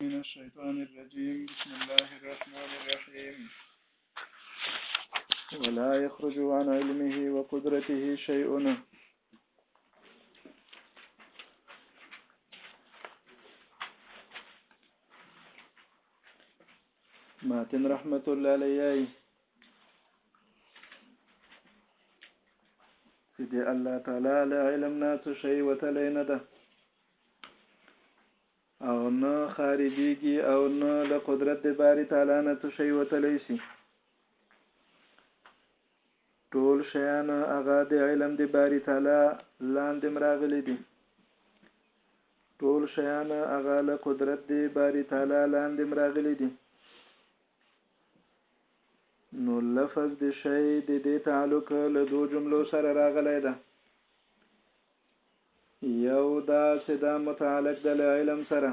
من الشيطان الرجيم بسم الله الرحمن الرحيم ولا يخرج عن علمه وقدرته شيء ماتن رحمت الله علیه چې د الله تعالی له علم نه څه شی وتلی نه ده او نه خارجیږي او نه له قدرت د باری تعالی نه څه شی وتلی شي ټول شیان هغه د علم د باری تعالی لاندې مراغلي دي ټول شیان هغه له قدرت د باری تعالی لاندې مراغلي دي نو لفظ د شی د دې تعلق له دوه جملو سره راغلی ده یو دا چې دا متعلق ده له علم سره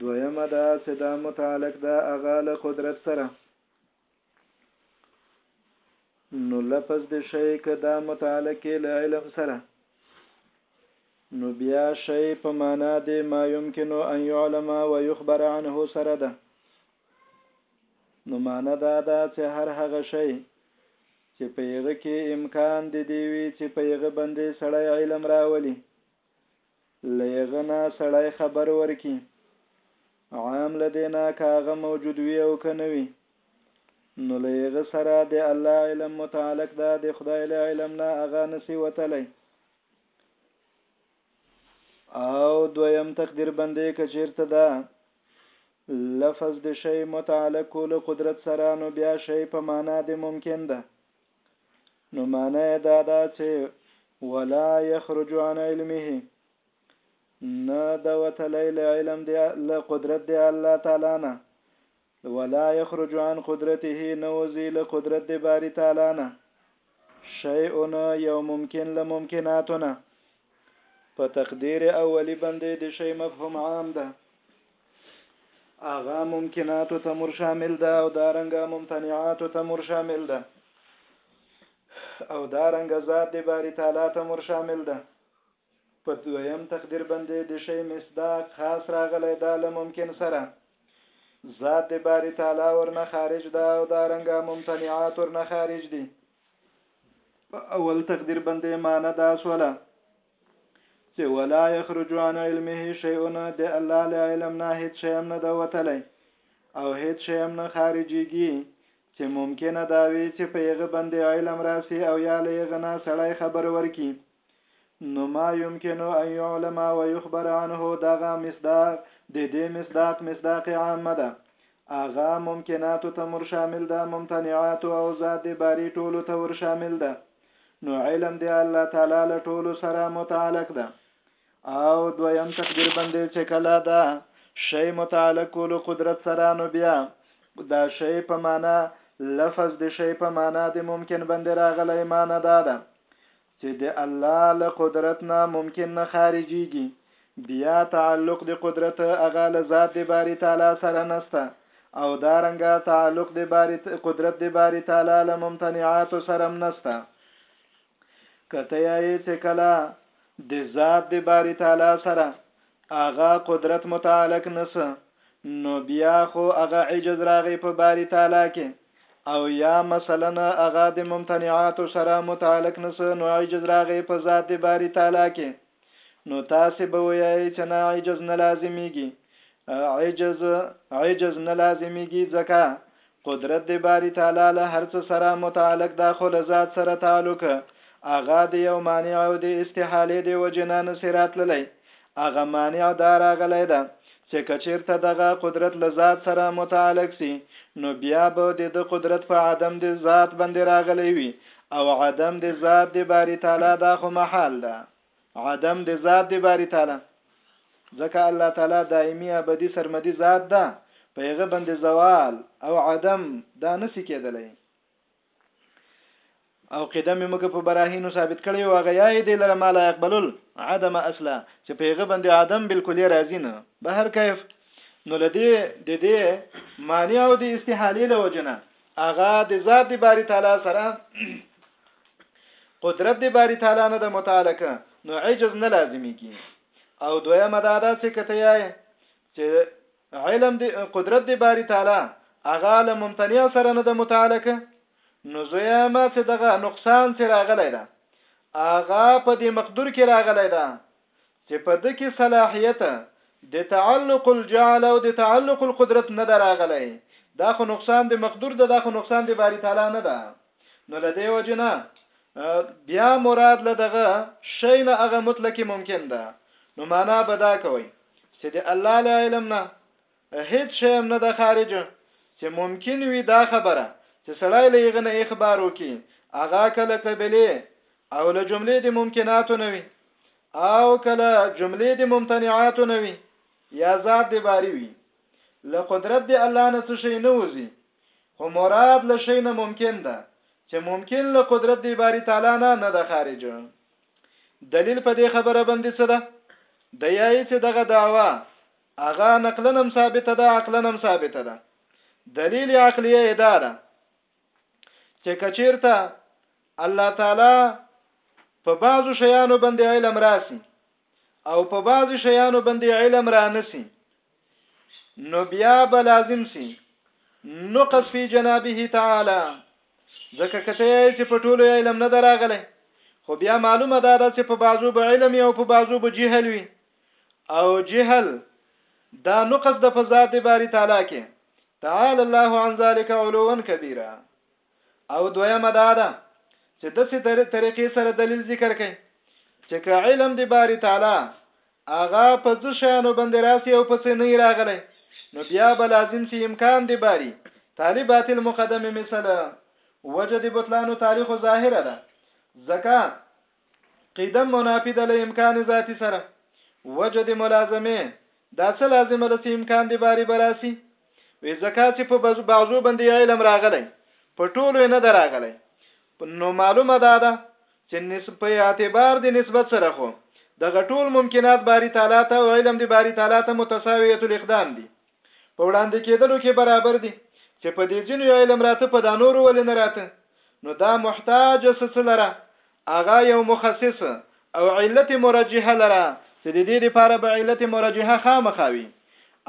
دویمه دا چې دا متعلق ده هغه له قدرت سره نو لفظ د شی که دا متعلق له علم سره نو بیا شی په معنا د ما يمكن ان يعلم ويخبر عنه سره ده نو معنا دا ده چې هر هغه شی چې په هغه کې امکان د دې وي چې په هغه باندې سړی علم راولي، له هغه نه سړی خبر ورکړي، عام له دې نه که هغه موجود وي او که نه وي، نو له هغه سره د الله علم متعلق ده، د خدای له علم نه هغه نشي وتلی. او دویم تقدیر بندې کچیرته ده لفظ د شی متعلق کول قدرت سره نو بیا شی په معنا د ممکن ده نو معنا دا ده چې ولا یخرج عن علمه نه د وتلی علم د قدرت د الله تعالی نه د ولا يخرج عن قدرته نه وځي له قدرت د باري تعالی نه شيء يو ممکن له ممکناتو نه په تقدير اولي باندې د شيء مفهوم عام ده اغا ممکناتو ته مر شامل ده او دارنګه ممتنعاتو ته مر شامل ده او دارنګه ذات د باري تعالی ته مر شامل ده په دویم تقدیر باندې د شی مصداق خاص راغلی دا له ممکن سره ذات د باری تعالی ورنه خارج ده او دا رنګه ممتنعات ورنه خارج دي په اول تقدیر باندې معنی دا سوله چې ولا یخرج عن علمه شیء د الله له علم نه هیڅ شی هم نه دا وتلی او هیڅ شی هم نه خارجيږي چې ممکنه دا وي چې په یغه باندې علم راسي او یا له یغه نه سړی خبر ورکي نو ما يمكن ان يعلم ويخبر عنه دغه مصداق د دې مصداق مصداق عامه ده اغا ممکنات ته مر شامل ده ممتنعات او ذات د باری ټولو ته ور شامل ده نو علم دی الله تعالی له ټولو سره متعلق ده او دویم تقدیر باندې چې کله ده شی متعلق کولو قدرت سره نو بیا دا شی په معنا لفظ د شی په معنا د ممکن باندې راغلی معنا دا ده چې د الله له قدرت نه ممکن نه خارجیږي، بیا تعلق د قدرت هغه له ذات د باري تعالی سره نسته او دا رنګه تعلق د باري قدرت د باري تعالی له ممتنعاتو سره هم نسته. که ته یې چې کله د ذات د باري تعالی سره هغه قدرت متعلق نسه نو بیا خو هغه عجز راغی په باري تعالی کې. او یا مثلا هغه د ممتنعاتو سره متعلق نس نو عجز راغی په ذات د باری تعالی کې نو تاسو به وایي چې نه عجز نه لازمیږي عجز عجز نه لازمیږي ځکه قدرت د باری تعالی له هر څه سره متعلق د خپل ذات سره تعلق هغه د یو مانع او د استحاله د وجنان سرات للی هغه مانع دا راغلی ده چې که چېرته دغه قدرت له ذات سره متعلق سي نو بيا به د ده قدرت په عدم د ذات باندې راغلی وي او عدم د ذات د باري تعالی دا خو محال ده عدم د ذات د باري تعالی ځکه الله تعالی دایمي ابدي سرمدي ذات ده په هغه باندې زوال او عدم دا نسی کېدلی او قدم موږ په براهینو ثابت کړی او هغه یې د لره مال اقبلل عدم اصله چې پیغه باندې عدم بالکل راځي نه به هر کیف نو لدی د دې معنی او د استحاله له وجنه هغه د ذات د باری تعالی سره قدرت د باری تعالی نه د متعلقه نو عجز نه لازمي کی او دویمه دا ده چې کته یې چې علم دی قدرت دی باری تعالی اغا له ممتنع سره نه د متعلقه نو زویا ما چې دغه نقصان چې راغلی ده اغا په دې مقدور کې راغلی ده چې په د کې صلاحیت د تعلق الجعل او د تعلق القدرت نه دراغلی دا خو نقصان د مقدور ده دا خو نقصان د باری تعالی نه ده نو له دې وجې نه بیا مراد له دغه شی نه هغه مطلق ممکن ده نو معنا به دا کوي چې د الله له علم نه هیڅ شی نه د خارج چې ممکن وي دا خبره چې سړی له یغه نه اخبار وکي هغه کله قبلي او له جملې د ممکناتو نه وي او کله جملې د ممتنعاتو نه وي یا ذات د باری وي له قدرت د الله نه څه شي نه وځي خو مراد له شي نه ممکن ده چه ممکن له قدرت دی باری تعالی نه نه ده خارج دلیل په دی خبره بندی څه ده د یای چه دغه دعوا اغا نقلن هم ثابت ده عقلن هم ثابت ده دلیل عقلیه ادا ده چه کچیرته الله تعالی په بعضو شیانو باندې علم راسي او په بعضو شیانو باندې علم را نسی نو بیا به لازم سی نقص فی جنابه تعالی ځکه کته یې چې په ټولو علم نه دراغله خو بیا معلومه ده چې په بعضو به علم او په بعضو به جهل وي او جهل دا نقص د فزاد باری تعالی کې تعالی الله عن ذلك علوا كبيرا او دویمه دا ده چې د سي طریقې سره دلیل ذکر کړي چې که علم دی باری تعالی اغا په ځو شانو باندې راسي او پسې نه راغلی نو بیا به لازم سي امکان دی باری تعالی باطل مقدمه مثله وجه دی بطلانو تعالی خو ظاهره ده ځکه قیدم منافی ده له امکان ذاتی سره وجه د ملازمه دا څه لازمه ده چې امکان د باری براسي وی ځکه چې په بعضو باندې علم راغلی په ټولو نه دراغلی نو معلومه ده ده چې نسب په اعتبار د نسبت سره خو د غټول ممکنات باری تعالی ته او علم د باری تعالی ته متساویت الاقدام دي په وړاندې کېدلو کې برابر دي چې په دې ځینو یې علم راته په دا نورو ولې نه راته نو دا محتاج څه څه لره هغه یو مخصص او علت مرجحه لره چې د دې لپاره به علت مرجحه خامخا وي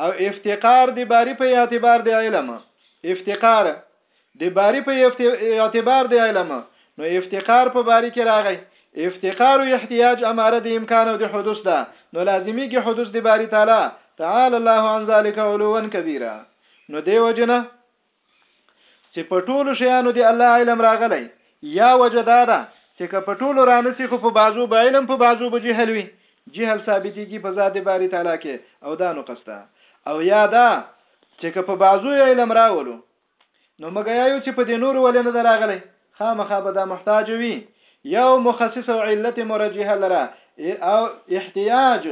او افتقار د باری په اعتبار د علم افتقار د باری په اعتبار د علم نو افتقار په باری کې راغی افتقار او احتیاج اماره د امکان او د حدوث ده نو لازمی کې حدوث د باری تعالی تعالی الله عن ذلک علوا کبیره نو دی وجنه چې په ټولو شیانو دی الله علم راغلی یا وجدا ده چې که په ټولو رانسی خو په بازو به علم په بازو به جهل وي جهل ثابتېږي په ذات باری تعالی کې او دا نقص ده او یا دا چې که په بازو علم راولو نو مګیایو چې په دې نور ولې نه دراغلی خامخا به دا محتاج وي یو مخصص او علت مرجحه لره او احتیاج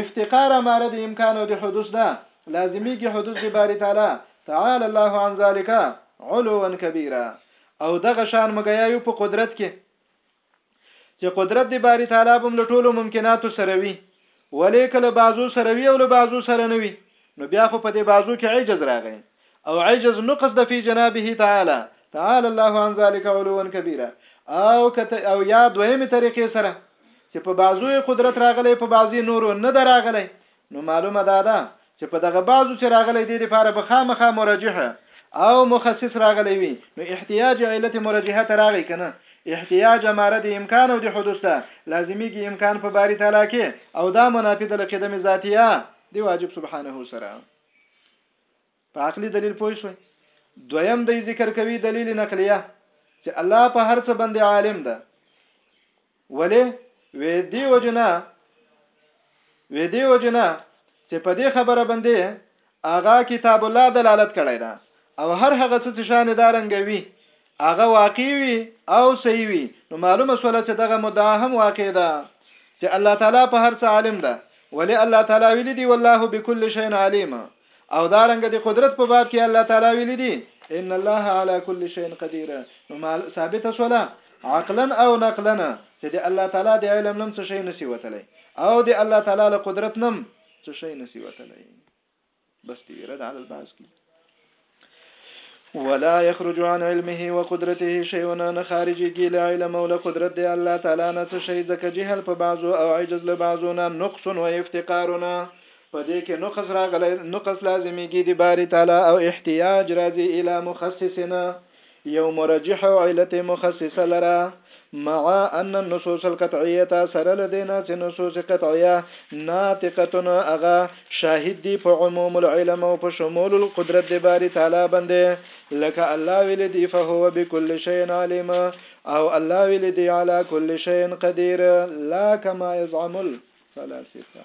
افتقار اماره د امکان او د حدوث ده لازمی کی حدوث دی باری تعالی تعالی الله عن ذالک علوا کبیره او دغه شان مګیایو په قدرت کې چې قدرت دی باری تعالی بم له ټولو ممکناتو سره وي ولې کله بازو سره وي او له بازو سره نه وي نو بیا خو په دې بازو کې عجز راغی او عجز نقص د فی جنابه تعالی تعالی الله عن ذلك علوا كبيرا او کته او یا دویمه طریقې سره چې په بازو قدرت راغلی په بازي نورو نه دراغلی نو معلومه دا ده چې په دغه بعضو چې راغلی دې لپاره به خامخا مرجح او مخصص راغلی وي نو احتیاج علت مرجحه ته راغی کنه احتیاج اماره د امکان او د حدوث ته لازمیږي امکان په باری تعالی کې او دا منافي د قدم ذاتیه دی واجب سبحانه سره په عقلي دلیل پوه شوي دویم دی ذکر کوي دلیل نقلیه چې الله په هر څه باندې عالم ده ولی وې دی وجنا وې دی وجنا چې په دې خبره باندې آغا کتاب الله دلالت کړی دا او هر هغه څه چې شان دارنګوي هغه واقع وي او صحیح وي نو معلومه سوله چې دغه مدعا هم واقع ده چې الله تعالی په هر څه عالم ده ولی الله تعالی ویلی دی والله بكل شيء علیم او دا رنګ د قدرت په باب کې الله تعالی ویلی دی ان الله على كل شيء قدير نو ثابت سوله عقلا او نقلا چې د الله تعالی د علم نم څه شي نسی وتلی او د الله تعالی له قدرت نم څه شي نسی وتلی بس دي رد على الباس کی ولا يخرج عن علمه وقدرته شيء نه خارجيږي له علم او له قدرت دی الله تعالی نه څه شي ځکه جهل په بعضو او عجز له بعضو نه نقص او افتقار نه په دې کې نقص راغلی نقص لازميږي د باري تعالی او احتياج راځي اله مخصص نه یو مرجح او علت مخصصه لره مع ان النصوص القطعیه سره لدینا چې نصوص قطعیه ناطقتن اغا شاهد دی په عموم العلم او په شمول القدرت دی باری تعالی بنده لکه الله ویل دی فهو بكل شيء علیم او الله ویل دی علی كل شيء قدیر لا کما یزعم الفلاسفه